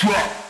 trap.